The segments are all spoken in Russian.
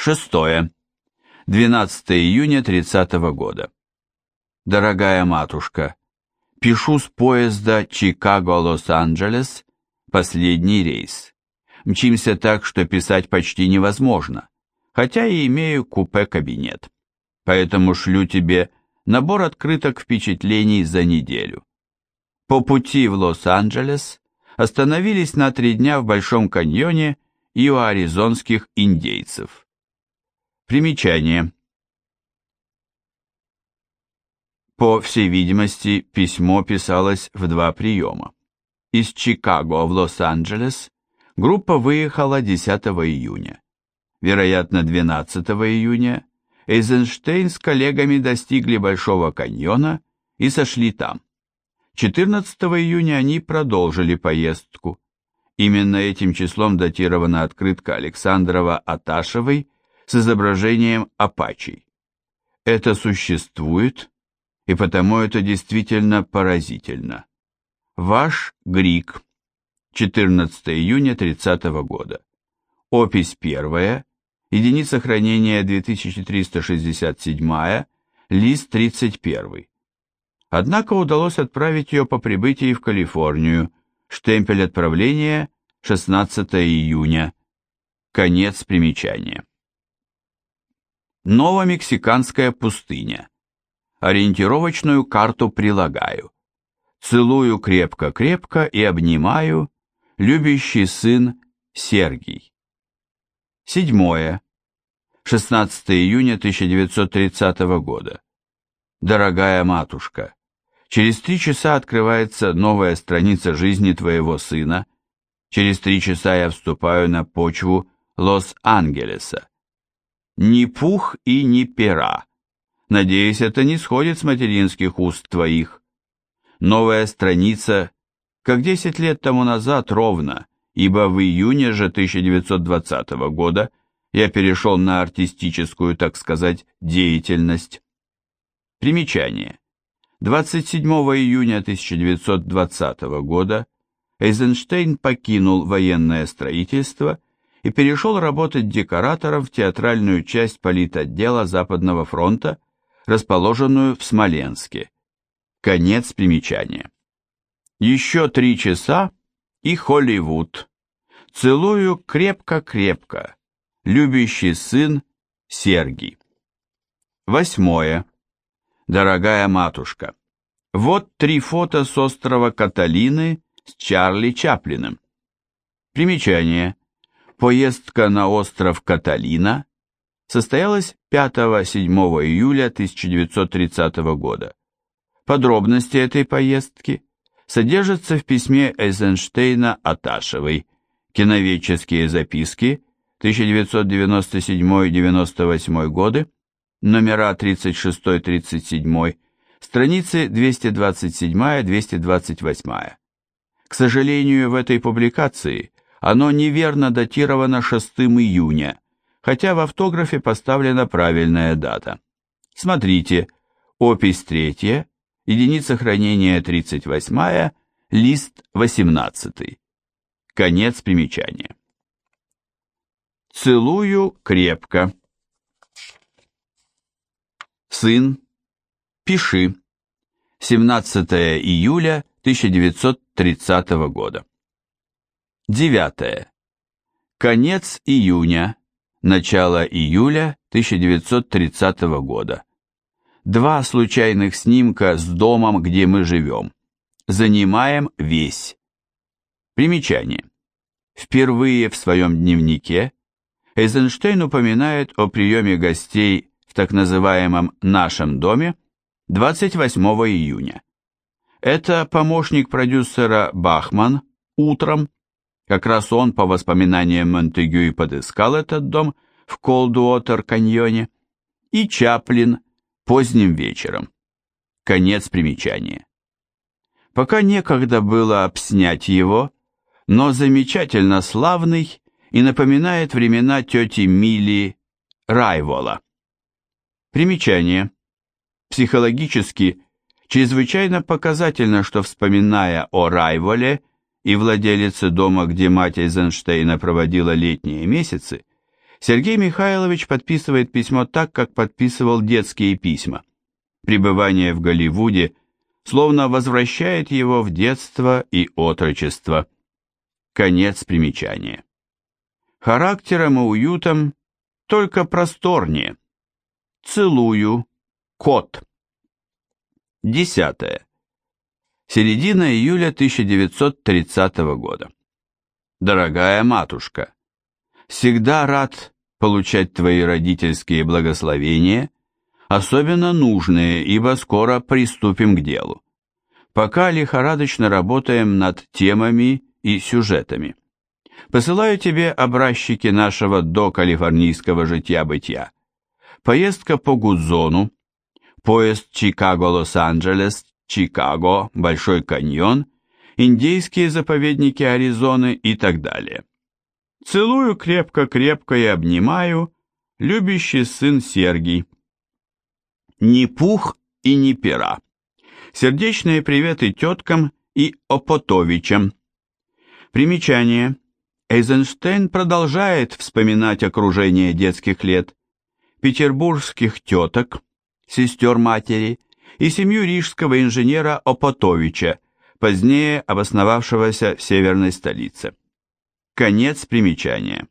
Шестое. 12 июня 30 года. Дорогая матушка, пишу с поезда Чикаго-Лос-Анджелес, последний рейс. Мчимся так, что писать почти невозможно, хотя и имею купе-кабинет. Поэтому шлю тебе набор открыток впечатлений за неделю. По пути в Лос-Анджелес остановились на три дня в Большом каньоне и у аризонских индейцев. Примечание. По всей видимости, письмо писалось в два приема. Из Чикаго в Лос-Анджелес группа выехала 10 июня. Вероятно, 12 июня Эйзенштейн с коллегами достигли Большого каньона и сошли там. 14 июня они продолжили поездку. Именно этим числом датирована открытка Александрова Аташевой с изображением апачей. Это существует, и потому это действительно поразительно. Ваш Грик. 14 июня 30 года. Опись первая. Единица хранения 2367, лист 31. Однако удалось отправить ее по прибытии в Калифорнию. Штемпель отправления 16 июня. Конец примечания. Новомексиканская пустыня. Ориентировочную карту прилагаю. Целую крепко-крепко и обнимаю. Любящий сын Сергий. Седьмое. 16 июня 1930 года. Дорогая матушка, через три часа открывается новая страница жизни твоего сына. Через три часа я вступаю на почву Лос-Ангелеса ни пух и ни пера. Надеюсь, это не сходит с материнских уст твоих. Новая страница, как десять лет тому назад ровно, ибо в июне же 1920 года я перешел на артистическую, так сказать, деятельность. Примечание. 27 июня 1920 года Эйзенштейн покинул военное строительство и перешел работать декоратором в театральную часть политотдела Западного фронта, расположенную в Смоленске. Конец примечания. Еще три часа и Холливуд. Целую крепко-крепко. Любящий сын Сергий. Восьмое. Дорогая матушка, вот три фото с острова Каталины с Чарли Чаплиным. Примечание. Поездка на остров Каталина состоялась 5-7 июля 1930 года. Подробности этой поездки содержатся в письме Эйзенштейна Аташевой «Киноведческие записки» 1997-98 годы, номера 36-37, страницы 227-228. К сожалению, в этой публикации оно неверно датировано 6 июня, хотя в автографе поставлена правильная дата. Смотрите, опись 3, единица хранения 38, лист 18. Конец примечания. Целую крепко. Сын, пиши. 17 июля 1930 года. Девятое. Конец июня, начало июля 1930 года. Два случайных снимка с домом, где мы живем. Занимаем весь. Примечание. Впервые в своем дневнике Эйзенштейн упоминает о приеме гостей в так называемом «нашем доме» 28 июня. Это помощник продюсера Бахман утром как раз он, по воспоминаниям Монтегю, и подыскал этот дом в Колдуотер-каньоне, и Чаплин поздним вечером. Конец примечания. Пока некогда было обснять его, но замечательно славный и напоминает времена тети Мили Райвола. Примечание. Психологически чрезвычайно показательно, что, вспоминая о Райволе, и владелица дома, где мать Эйзенштейна проводила летние месяцы, Сергей Михайлович подписывает письмо так, как подписывал детские письма. Пребывание в Голливуде словно возвращает его в детство и отрочество. Конец примечания. Характером и уютом только просторнее. Целую. Кот. Десятое. Середина июля 1930 года. Дорогая матушка, всегда рад получать твои родительские благословения, особенно нужные, ибо скоро приступим к делу. Пока лихорадочно работаем над темами и сюжетами. Посылаю тебе образчики нашего докалифорнийского житья-бытия. Поездка по Гудзону, поезд Чикаго-Лос-Анджелес, Чикаго, Большой каньон, индейские заповедники Аризоны и так далее. Целую крепко-крепко и обнимаю, любящий сын Сергий. Ни пух и ни пера. Сердечные приветы теткам и Опотовичам. Примечание. Эйзенштейн продолжает вспоминать окружение детских лет, петербургских теток, сестер матери и семью рижского инженера Опотовича, позднее обосновавшегося в северной столице. Конец примечания.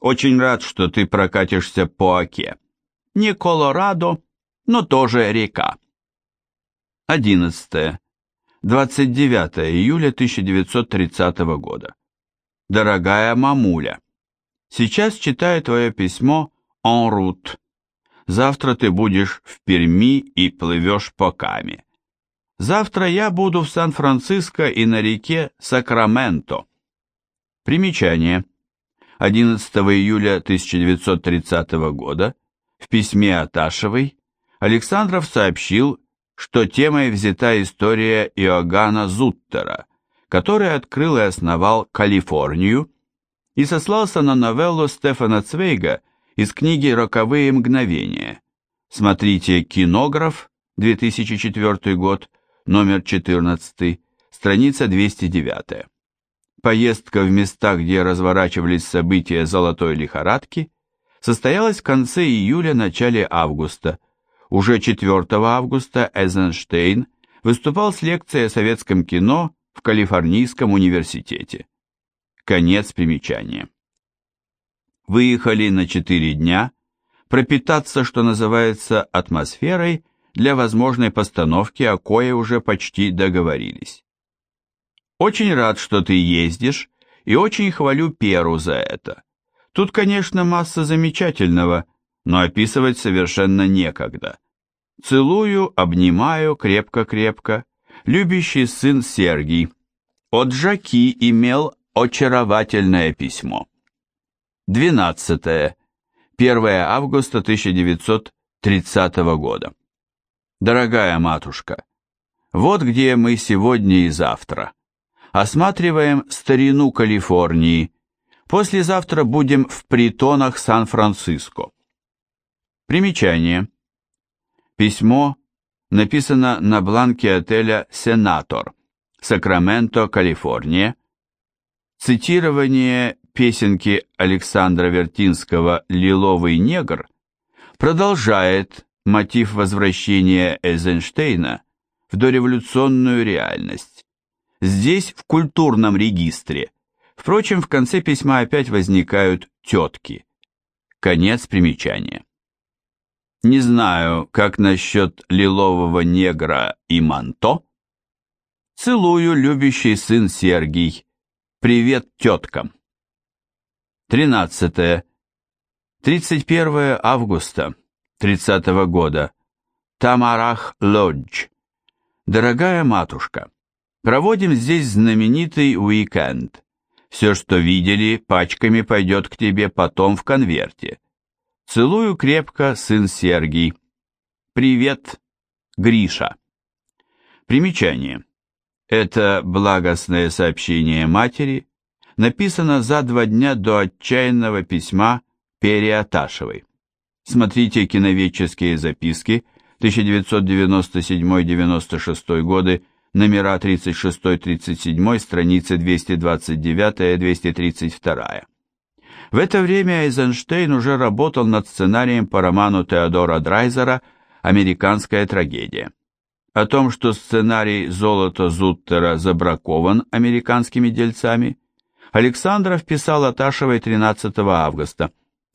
Очень рад, что ты прокатишься по Оке. Не Колорадо, но тоже река. 11. 29 июля 1930 года. Дорогая мамуля, сейчас читаю твое письмо en route. Завтра ты будешь в Перми и плывешь по Каме. Завтра я буду в Сан-Франциско и на реке Сакраменто. Примечание. 11 июля 1930 года в письме Аташевой Александров сообщил, что темой взята история Иоганна Зуттера, который открыл и основал Калифорнию, и сослался на новеллу Стефана Цвейга из книги «Роковые мгновения». Смотрите «Кинограф», 2004 год, номер 14, страница 209. Поездка в места, где разворачивались события золотой лихорадки, состоялась в конце июля-начале августа. Уже 4 августа Эйзенштейн выступал с лекцией о советском кино в Калифорнийском университете. Конец примечания выехали на четыре дня, пропитаться, что называется, атмосферой для возможной постановки, о кое уже почти договорились. Очень рад, что ты ездишь, и очень хвалю Перу за это. Тут, конечно, масса замечательного, но описывать совершенно некогда. Целую, обнимаю крепко-крепко. Любящий сын Сергий. От Жаки имел очаровательное письмо. 12. 1 августа 1930 года. Дорогая матушка, вот где мы сегодня и завтра. Осматриваем старину Калифорнии. Послезавтра будем в притонах Сан-Франциско. Примечание. Письмо написано на бланке отеля «Сенатор», Сакраменто, Калифорния. Цитирование песенки Александра Вертинского «Лиловый негр» продолжает мотив возвращения Эйзенштейна в дореволюционную реальность. Здесь в культурном регистре. Впрочем, в конце письма опять возникают тетки. Конец примечания. Не знаю, как насчет лилового негра и манто. Целую, любящий сын Сергий. Привет теткам. 13. 31 августа 30 -го года. Тамарах Лодж. Дорогая матушка, проводим здесь знаменитый уикенд. Все, что видели, пачками пойдет к тебе потом в конверте. Целую крепко, сын Сергий. Привет, Гриша. Примечание. Это благостное сообщение матери написано за два дня до отчаянного письма Переаташевой. Смотрите киноведческие записки 1997-96 годы, номера 36-37, страницы 229-232. В это время Эйзенштейн уже работал над сценарием по роману Теодора Драйзера «Американская трагедия». О том, что сценарий «Золото Зуттера» забракован американскими дельцами, Александров писал Аташевой 13 августа.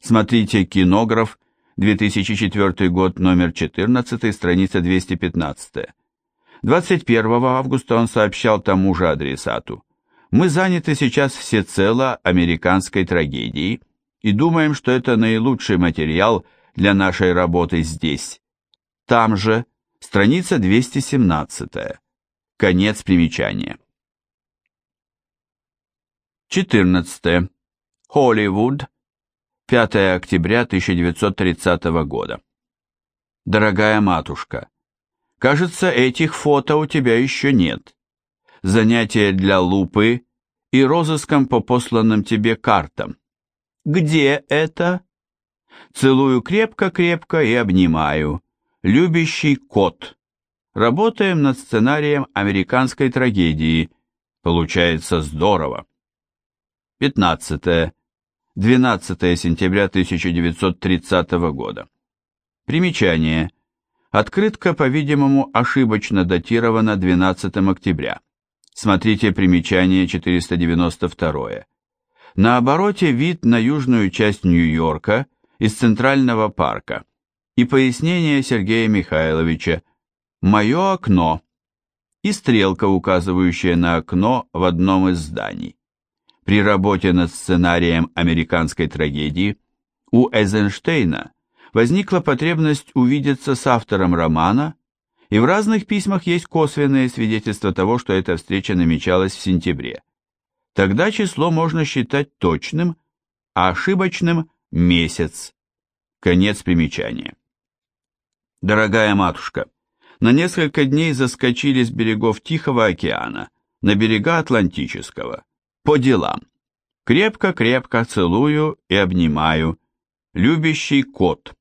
Смотрите «Кинограф», 2004 год, номер 14, страница 215. 21 августа он сообщал тому же адресату. Мы заняты сейчас всецело американской трагедией и думаем, что это наилучший материал для нашей работы здесь. Там же, страница 217. Конец примечания. 14. Холливуд. 5 октября 1930 года. Дорогая матушка, кажется, этих фото у тебя еще нет занятия для лупы и розыском по посланным тебе картам. Где это? Целую крепко-крепко и обнимаю. Любящий кот. Работаем над сценарием американской трагедии. Получается здорово. 15. 12 сентября 1930 года. Примечание. Открытка, по-видимому, ошибочно датирована 12 октября. Смотрите примечание 492. На обороте вид на южную часть Нью-Йорка из Центрального парка и пояснение Сергея Михайловича «Мое окно» и стрелка, указывающая на окно в одном из зданий. При работе над сценарием американской трагедии у Эйзенштейна возникла потребность увидеться с автором романа и в разных письмах есть косвенные свидетельства того, что эта встреча намечалась в сентябре. Тогда число можно считать точным, а ошибочным – месяц. Конец примечания. Дорогая матушка, на несколько дней заскочили с берегов Тихого океана на берега Атлантического. По делам. Крепко-крепко целую и обнимаю. Любящий кот.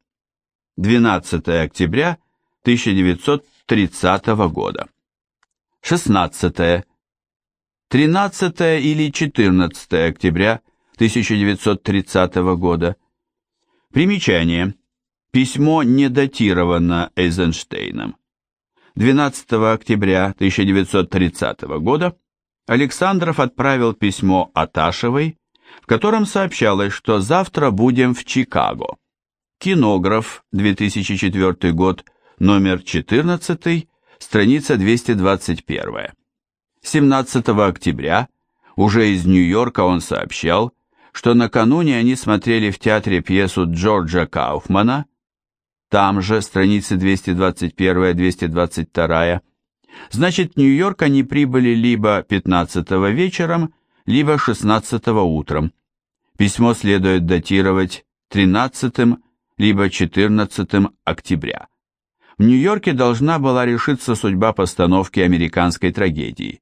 12 октября 1900 30 года. 16. 13 или 14 октября 1930 года. Примечание. Письмо не датировано Эйзенштейном. 12 октября 1930 года Александров отправил письмо Аташевой, в котором сообщалось, что завтра будем в Чикаго. Кинограф, 2004 год, номер 14, страница 221. 17 октября уже из Нью-Йорка он сообщал, что накануне они смотрели в театре пьесу Джорджа Кауфмана, там же страницы 221-222. Значит, в Нью-Йорк они прибыли либо 15 вечером, либо 16 утром. Письмо следует датировать 13 либо 14 октября в Нью-Йорке должна была решиться судьба постановки американской трагедии.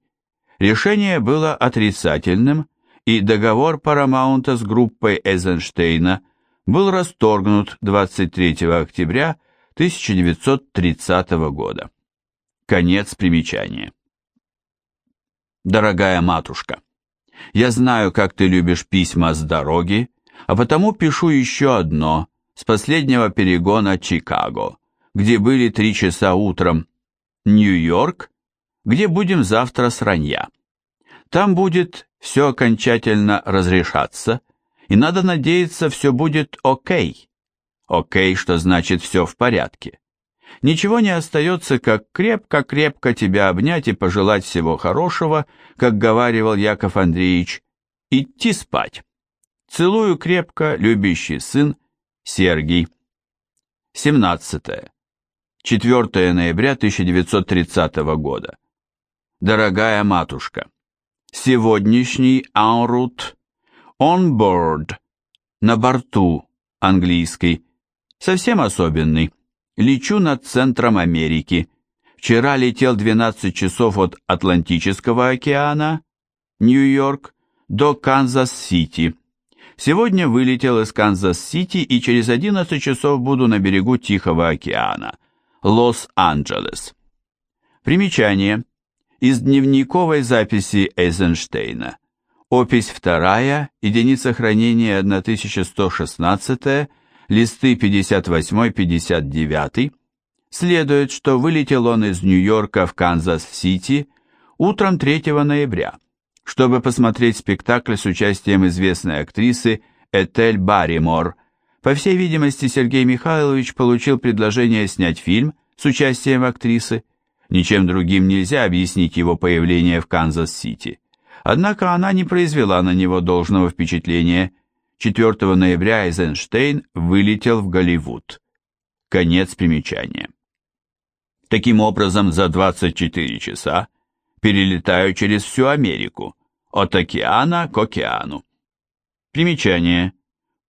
Решение было отрицательным, и договор Парамаунта с группой Эйзенштейна был расторгнут 23 октября 1930 года. Конец примечания. Дорогая матушка, я знаю, как ты любишь письма с дороги, а потому пишу еще одно с последнего перегона Чикаго где были три часа утром, Нью-Йорк, где будем завтра с ранья. Там будет все окончательно разрешаться, и надо надеяться, все будет окей. Окей, что значит все в порядке. Ничего не остается, как крепко-крепко тебя обнять и пожелать всего хорошего, как говаривал Яков Андреевич, идти спать. Целую крепко, любящий сын Сергий. 17. 4 ноября 1930 года. Дорогая матушка, сегодняшний en route on board, на борту, английский, совсем особенный. Лечу над центром Америки. Вчера летел 12 часов от Атлантического океана, Нью-Йорк, до Канзас-Сити. Сегодня вылетел из Канзас-Сити и через 11 часов буду на берегу Тихого океана. Лос-Анджелес. Примечание. Из дневниковой записи Эйзенштейна. опись вторая, единица хранения 1116, листы 58-59, следует, что вылетел он из Нью-Йорка в Канзас-Сити утром 3 ноября, чтобы посмотреть спектакль с участием известной актрисы Этель Барримор. По всей видимости, Сергей Михайлович получил предложение снять фильм с участием актрисы. Ничем другим нельзя объяснить его появление в Канзас-Сити. Однако она не произвела на него должного впечатления. 4 ноября Эйзенштейн вылетел в Голливуд. Конец примечания. Таким образом, за 24 часа перелетаю через всю Америку, от океана к океану. Примечание.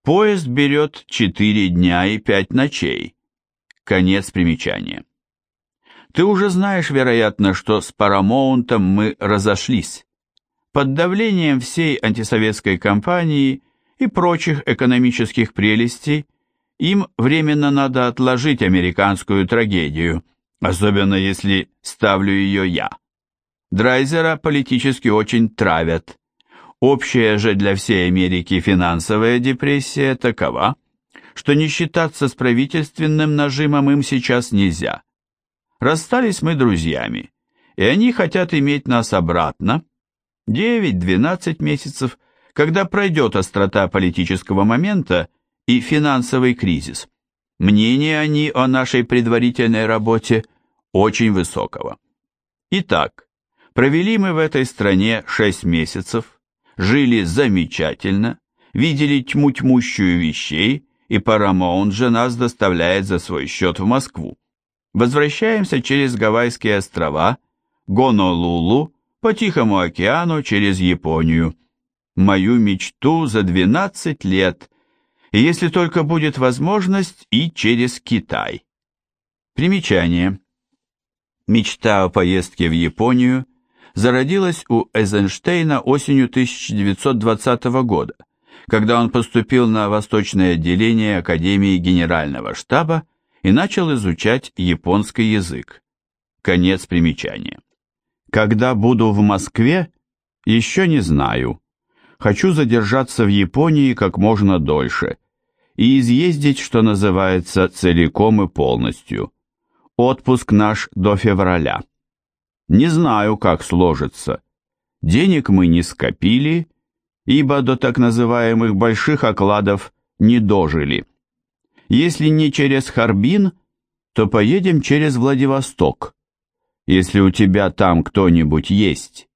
Поезд берет 4 дня и 5 ночей. Конец примечания. Ты уже знаешь, вероятно, что с Парамоунтом мы разошлись. Под давлением всей антисоветской кампании и прочих экономических прелестей им временно надо отложить американскую трагедию, особенно если ставлю ее я. Драйзера политически очень травят. Общая же для всей Америки финансовая депрессия такова, что не считаться с правительственным нажимом им сейчас нельзя. Расстались мы друзьями, и они хотят иметь нас обратно. 9-12 месяцев, когда пройдет острота политического момента и финансовый кризис. Мнение они о нашей предварительной работе очень высокого. Итак, Провели мы в этой стране шесть месяцев, жили замечательно, видели тьму тьмущую вещей, и Парамаунт же нас доставляет за свой счет в Москву. Возвращаемся через Гавайские острова, Гонолулу, по Тихому океану через Японию. Мою мечту за 12 лет, если только будет возможность, и через Китай. Примечание. Мечта о поездке в Японию зародилась у Эйзенштейна осенью 1920 года, когда он поступил на восточное отделение Академии Генерального штаба и начал изучать японский язык. Конец примечания. Когда буду в Москве, еще не знаю. Хочу задержаться в Японии как можно дольше и изъездить, что называется, целиком и полностью. Отпуск наш до февраля. Не знаю, как сложится. Денег мы не скопили, ибо до так называемых больших окладов не дожили. Если не через Харбин, то поедем через Владивосток. Если у тебя там кто-нибудь есть,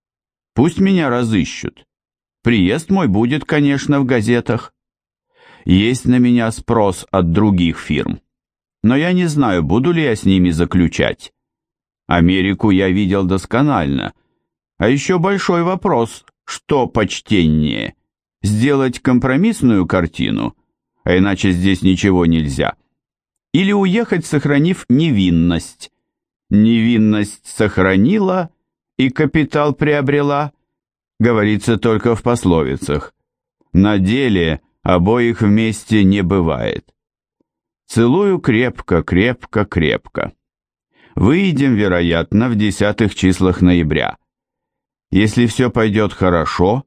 пусть меня разыщут. Приезд мой будет, конечно, в газетах. Есть на меня спрос от других фирм, но я не знаю, буду ли я с ними заключать. Америку я видел досконально. А еще большой вопрос, что почтеннее? Сделать компромиссную картину, а иначе здесь ничего нельзя. Или уехать, сохранив невинность. Невинность сохранила и капитал приобрела, говорится только в пословицах. На деле обоих вместе не бывает. Целую крепко, крепко, крепко. Выйдем, вероятно, в десятых числах ноября. Если все пойдет хорошо,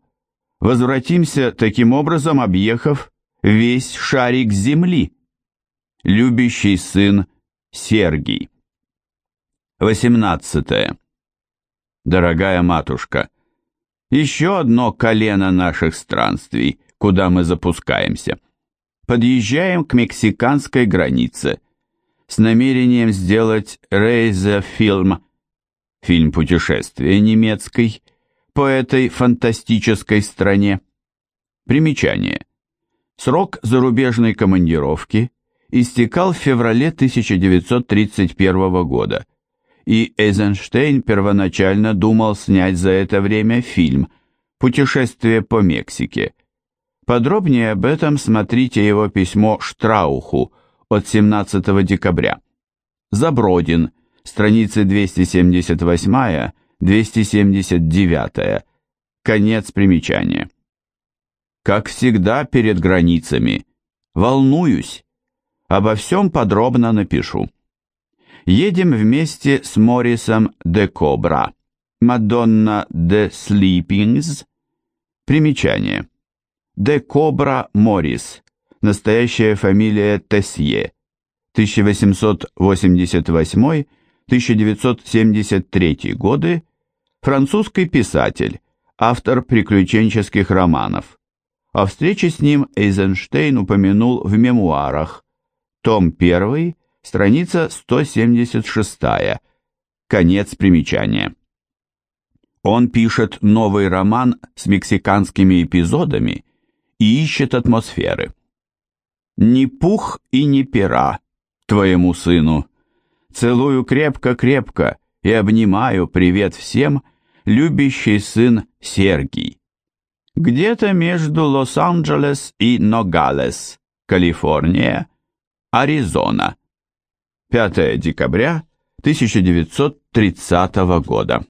возвратимся таким образом, объехав весь шарик земли. Любящий сын Сергий. 18. Дорогая матушка, еще одно колено наших странствий, куда мы запускаемся. Подъезжаем к мексиканской границе – с намерением сделать Рейзе-фильм, фильм путешествия немецкий, по этой фантастической стране. Примечание. Срок зарубежной командировки истекал в феврале 1931 года, и Эйзенштейн первоначально думал снять за это время фильм «Путешествие по Мексике». Подробнее об этом смотрите его письмо Штрауху от 17 декабря. Забродин, страницы 278-279, конец примечания. Как всегда перед границами, волнуюсь, обо всем подробно напишу. Едем вместе с Моррисом де Кобра, Мадонна де Слипингс, Примечание. Де Кобра Моррис. Настоящая фамилия Тесье. 1888-1973 годы. Французский писатель, автор приключенческих романов. О встрече с ним Эйзенштейн упомянул в мемуарах. Том 1, страница 176. Конец примечания. Он пишет новый роман с мексиканскими эпизодами и ищет атмосферы. «Ни пух и ни пера твоему сыну. Целую крепко-крепко и обнимаю привет всем, любящий сын Сергий. Где-то между Лос-Анджелес и Ногалес, Калифорния, Аризона. 5 декабря 1930 года.